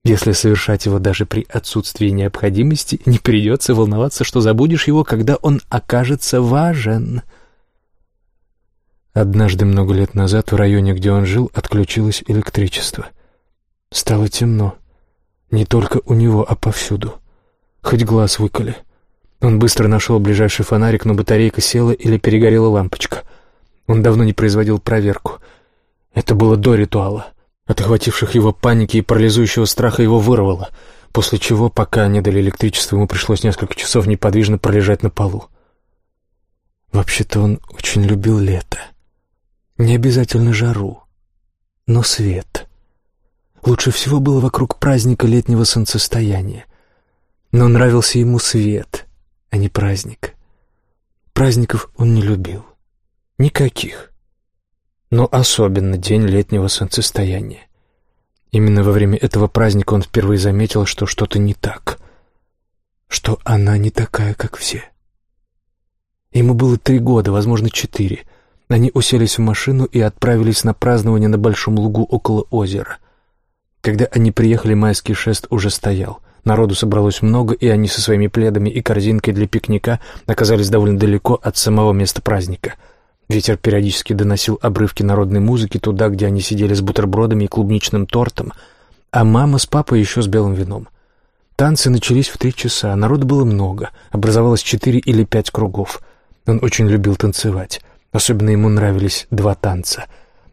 Если совершать его даже при отсутствии необходимости, не придется волноваться, что забудешь его, когда он окажется важен. Однажды много лет назад в районе, где он жил, отключилось электричество. Стало темно. Не только у него, а повсюду. Хоть глаз выколи. Он быстро нашел ближайший фонарик, но батарейка села или перегорела лампочка. Он давно не производил проверку. Это было до ритуала. От охвативших его паники и парализующего страха его вырвало, после чего, пока не дали электричество, ему пришлось несколько часов неподвижно пролежать на полу. Вообще-то он очень любил лето. Не обязательно жару, но свет. Лучше всего было вокруг праздника летнего солнцестояния. Но нравился ему свет, а не праздник. Праздников он не любил. Никаких но особенно день летнего солнцестояния. Именно во время этого праздника он впервые заметил, что что-то не так, что она не такая, как все. Ему было три года, возможно, четыре. Они уселись в машину и отправились на празднование на большом лугу около озера. Когда они приехали, майский шест уже стоял. Народу собралось много, и они со своими пледами и корзинкой для пикника оказались довольно далеко от самого места праздника — Ветер периодически доносил обрывки народной музыки туда, где они сидели с бутербродами и клубничным тортом, а мама с папой еще с белым вином. Танцы начались в три часа, народу было много, образовалось четыре или пять кругов. Он очень любил танцевать. Особенно ему нравились два танца.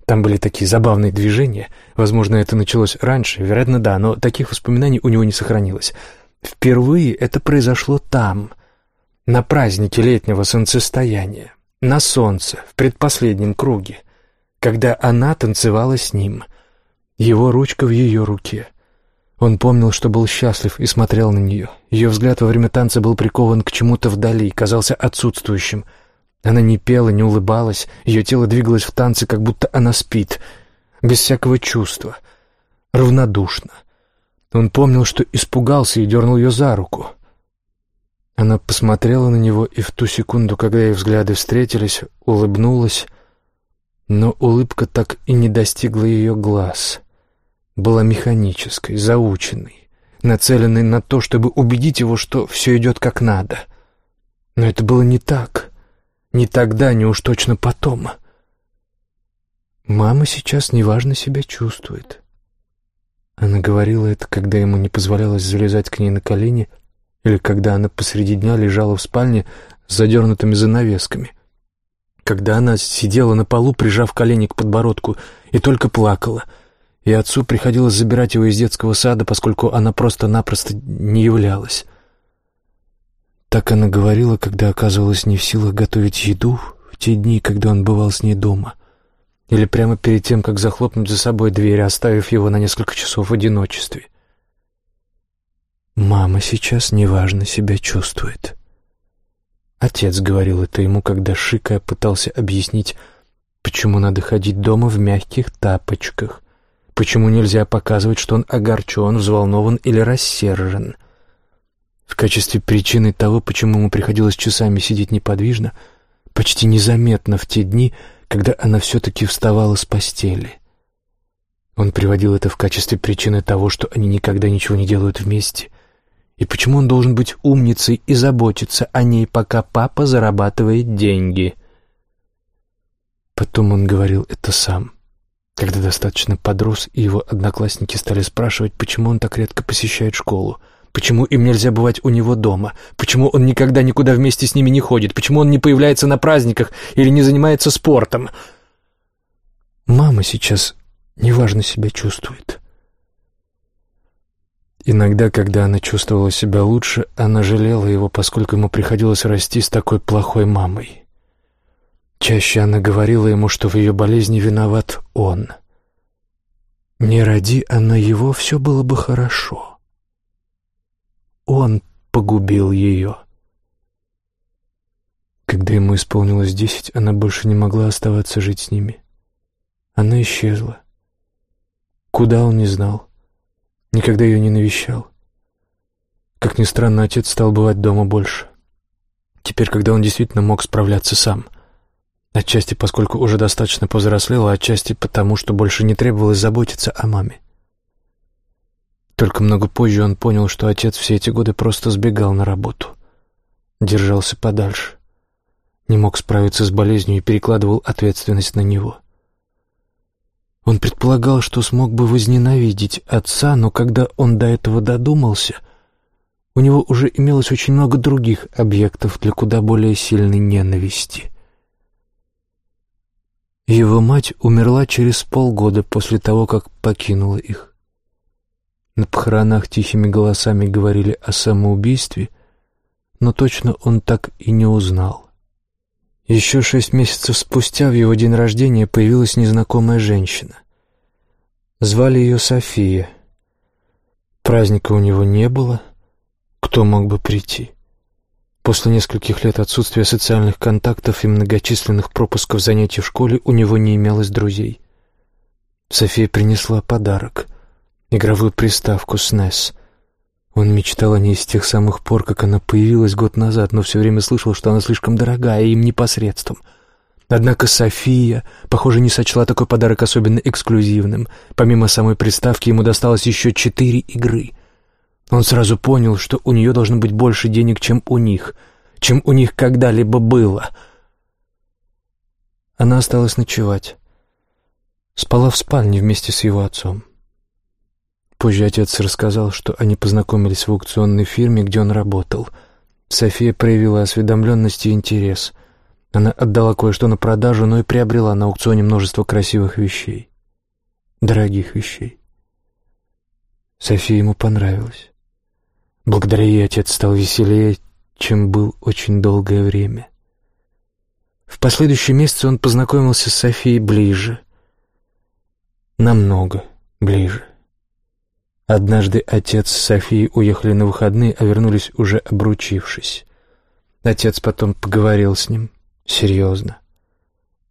Там были такие забавные движения. Возможно, это началось раньше, вероятно, да, но таких воспоминаний у него не сохранилось. Впервые это произошло там, на празднике летнего солнцестояния на солнце, в предпоследнем круге, когда она танцевала с ним. Его ручка в ее руке. Он помнил, что был счастлив и смотрел на нее. Ее взгляд во время танца был прикован к чему-то вдали, казался отсутствующим. Она не пела, не улыбалась, ее тело двигалось в танце, как будто она спит, без всякого чувства, равнодушно. Он помнил, что испугался и дернул ее за руку. Она посмотрела на него, и в ту секунду, когда их взгляды встретились, улыбнулась, но улыбка так и не достигла ее глаз. Была механической, заученной, нацеленной на то, чтобы убедить его, что все идет как надо. Но это было не так. Не тогда, не уж точно потом. Мама сейчас неважно себя чувствует. Она говорила это, когда ему не позволялось залезать к ней на колени — или когда она посреди дня лежала в спальне с задернутыми занавесками, когда она сидела на полу, прижав колени к подбородку, и только плакала, и отцу приходилось забирать его из детского сада, поскольку она просто-напросто не являлась. Так она говорила, когда оказывалась не в силах готовить еду в те дни, когда он бывал с ней дома, или прямо перед тем, как захлопнуть за собой дверь, оставив его на несколько часов в одиночестве. Мама сейчас неважно себя чувствует. Отец говорил это ему, когда Шикая пытался объяснить, почему надо ходить дома в мягких тапочках, почему нельзя показывать, что он огорчен, взволнован или рассержен. В качестве причины того, почему ему приходилось часами сидеть неподвижно, почти незаметно в те дни, когда она все-таки вставала с постели. Он приводил это в качестве причины того, что они никогда ничего не делают вместе, и почему он должен быть умницей и заботиться о ней, пока папа зарабатывает деньги? Потом он говорил это сам, когда достаточно подрос, и его одноклассники стали спрашивать, почему он так редко посещает школу, почему им нельзя бывать у него дома, почему он никогда никуда вместе с ними не ходит, почему он не появляется на праздниках или не занимается спортом. Мама сейчас неважно себя чувствует. Иногда, когда она чувствовала себя лучше, она жалела его, поскольку ему приходилось расти с такой плохой мамой. Чаще она говорила ему, что в ее болезни виноват он. Не ради она его, все было бы хорошо. Он погубил ее. Когда ему исполнилось десять, она больше не могла оставаться жить с ними. Она исчезла. Куда он не знал. Никогда ее не навещал. Как ни странно, отец стал бывать дома больше. Теперь, когда он действительно мог справляться сам. Отчасти поскольку уже достаточно повзрослел, а отчасти потому, что больше не требовалось заботиться о маме. Только много позже он понял, что отец все эти годы просто сбегал на работу. Держался подальше. Не мог справиться с болезнью и перекладывал ответственность на него. Он предполагал, что смог бы возненавидеть отца, но когда он до этого додумался, у него уже имелось очень много других объектов для куда более сильной ненависти. Его мать умерла через полгода после того, как покинула их. На похоронах тихими голосами говорили о самоубийстве, но точно он так и не узнал. Еще шесть месяцев спустя в его день рождения появилась незнакомая женщина. Звали ее София. Праздника у него не было. Кто мог бы прийти? После нескольких лет отсутствия социальных контактов и многочисленных пропусков занятий в школе у него не имелось друзей. София принесла подарок — игровую приставку SNES. Он мечтал о ней с тех самых пор, как она появилась год назад, но все время слышал, что она слишком дорогая и им непосредством. Однако София, похоже, не сочла такой подарок особенно эксклюзивным. Помимо самой приставки ему досталось еще четыре игры — он сразу понял, что у нее должно быть больше денег, чем у них, чем у них когда-либо было. Она осталась ночевать. Спала в спальне вместе с его отцом. Позже отец рассказал, что они познакомились в аукционной фирме, где он работал. София проявила осведомленность и интерес. Она отдала кое-что на продажу, но и приобрела на аукционе множество красивых вещей. Дорогих вещей. София ему понравилась. Благодаря ей отец стал веселее, чем был очень долгое время. В последующие месяцы он познакомился с Софией ближе. Намного ближе. Однажды отец с Софией уехали на выходные, а вернулись уже обручившись. Отец потом поговорил с ним. Серьезно.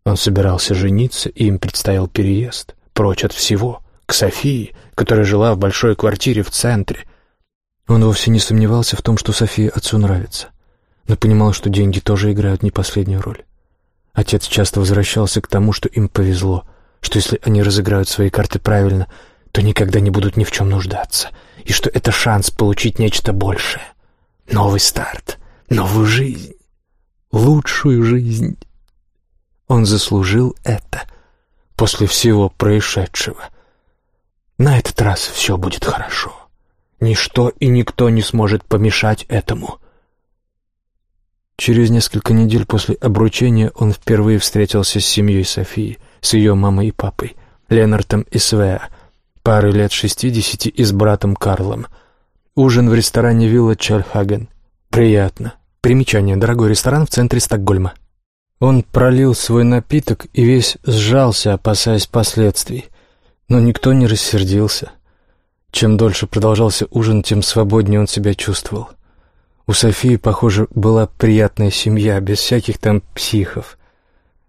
Он собирался жениться, и им предстоял переезд. Прочь от всего. К Софии, которая жила в большой квартире в центре — он вовсе не сомневался в том, что София отцу нравится, но понимал, что деньги тоже играют не последнюю роль. Отец часто возвращался к тому, что им повезло, что если они разыграют свои карты правильно, то никогда не будут ни в чем нуждаться, и что это шанс получить нечто большее. Новый старт, новую жизнь, лучшую жизнь. Он заслужил это после всего происшедшего. На этот раз все будет хорошо. Ничто и никто не сможет помешать этому. Через несколько недель после обручения он впервые встретился с семьей Софии, с ее мамой и папой, Ленартом и Свеа, парой лет шестидесяти и с братом Карлом. Ужин в ресторане «Вилла Чальхаген». Приятно. Примечание. Дорогой ресторан в центре Стокгольма. Он пролил свой напиток и весь сжался, опасаясь последствий. Но никто не рассердился. Чем дольше продолжался ужин, тем свободнее он себя чувствовал. У Софии, похоже, была приятная семья, без всяких там психов.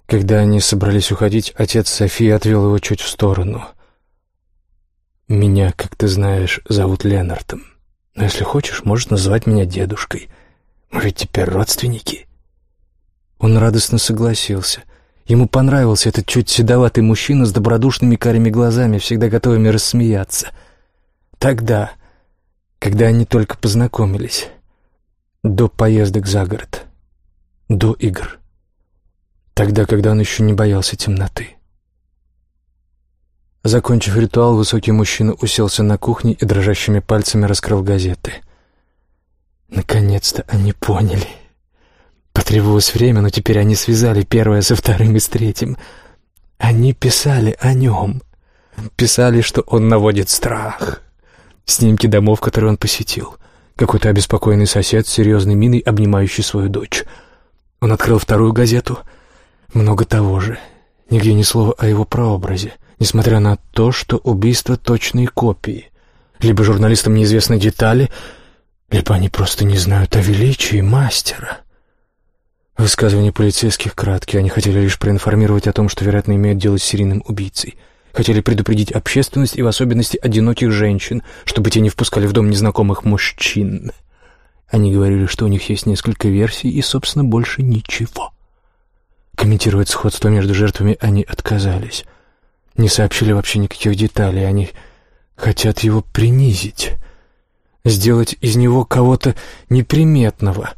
Когда они собрались уходить, отец Софии отвел его чуть в сторону. «Меня, как ты знаешь, зовут Ленартом. Но если хочешь, можешь назвать меня дедушкой. Мы ведь теперь родственники». Он радостно согласился. Ему понравился этот чуть седоватый мужчина с добродушными карими глазами, всегда готовыми рассмеяться — Тогда, когда они только познакомились, до поездок за город, до игр, тогда, когда он еще не боялся темноты. Закончив ритуал, высокий мужчина уселся на кухне и дрожащими пальцами раскрыл газеты. Наконец-то они поняли. Потребовалось время, но теперь они связали первое со вторым и с третьим. Они писали о нем. Писали, что он наводит страх, Снимки домов, которые он посетил. Какой-то обеспокоенный сосед с серьезной миной, обнимающий свою дочь. Он открыл вторую газету. Много того же. Нигде ни слова о его прообразе, несмотря на то, что убийство точные копии. Либо журналистам неизвестны детали, либо они просто не знают о величии мастера. Высказывания полицейских краткие, они хотели лишь проинформировать о том, что, вероятно, имеют дело с серийным убийцей. Хотели предупредить общественность и в особенности одиноких женщин, чтобы те не впускали в дом незнакомых мужчин. Они говорили, что у них есть несколько версий и, собственно, больше ничего. Комментировать сходство между жертвами они отказались. Не сообщили вообще никаких деталей, они хотят его принизить, сделать из него кого-то неприметного,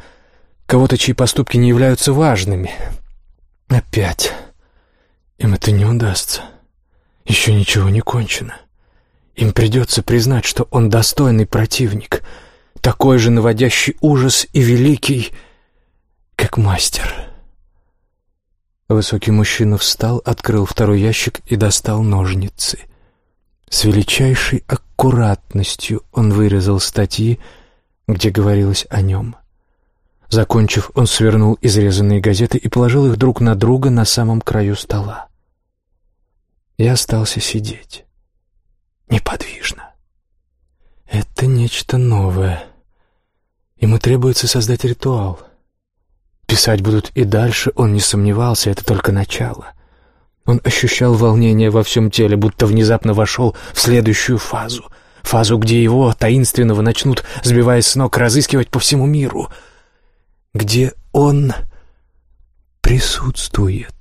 кого-то, чьи поступки не являются важными. Опять. Им это не удастся. Еще ничего не кончено. Им придется признать, что он достойный противник, такой же наводящий ужас и великий, как мастер. Высокий мужчина встал, открыл второй ящик и достал ножницы — с величайшей аккуратностью он вырезал статьи, где говорилось о нем. Закончив, он свернул изрезанные газеты и положил их друг на друга на самом краю стола. Я остался сидеть. Неподвижно. Это нечто новое. Ему требуется создать ритуал. Писать будут и дальше, он не сомневался, это только начало. Он ощущал волнение во всем теле, будто внезапно вошел в следующую фазу. Фазу, где его, таинственного, начнут, сбиваясь с ног, разыскивать по всему миру. Где он присутствует.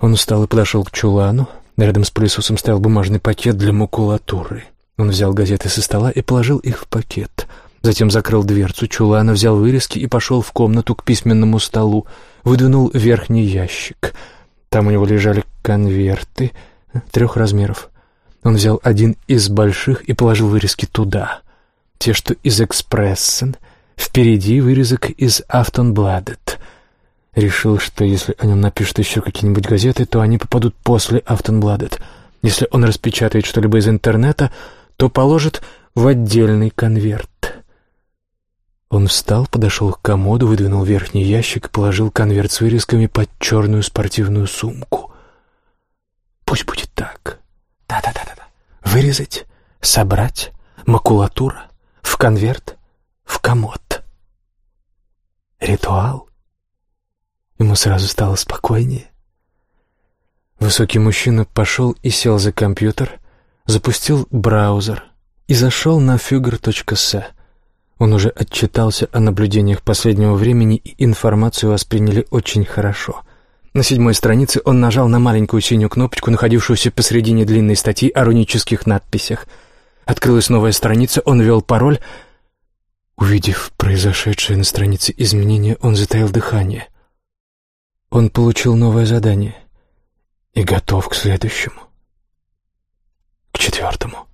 Он устал и подошел к чулану. Рядом с пылесосом стоял бумажный пакет для макулатуры. Он взял газеты со стола и положил их в пакет. Затем закрыл дверцу чулана, взял вырезки и пошел в комнату к письменному столу — выдвинул верхний ящик. Там у него лежали конверты трех размеров. Он взял один из больших и положил вырезки туда. Те, что из «Экспрессен», впереди вырезок из «Автонбладет». Решил, что если о нем напишут еще какие-нибудь газеты, то они попадут после «Автонбладет». Если он распечатает что-либо из интернета, то положит в отдельный конверт. Он встал, подошел к комоду, выдвинул верхний ящик и положил конверт с вырезками под черную спортивную сумку. Пусть будет так. Да-да-да-да. Вырезать, собрать, макулатура, в конверт, в комод. Ритуал. Ему сразу стало спокойнее. Высокий мужчина пошел и сел за компьютер, запустил браузер и зашел на figure.se. Он уже отчитался о наблюдениях последнего времени, и информацию восприняли очень хорошо. На седьмой странице он нажал на маленькую синюю кнопочку, находившуюся посредине длинной статьи о рунических надписях. Открылась новая страница, он ввел пароль. Увидев произошедшее на странице изменения, он затаил дыхание. Он получил новое задание и готов к следующему, к четвертому.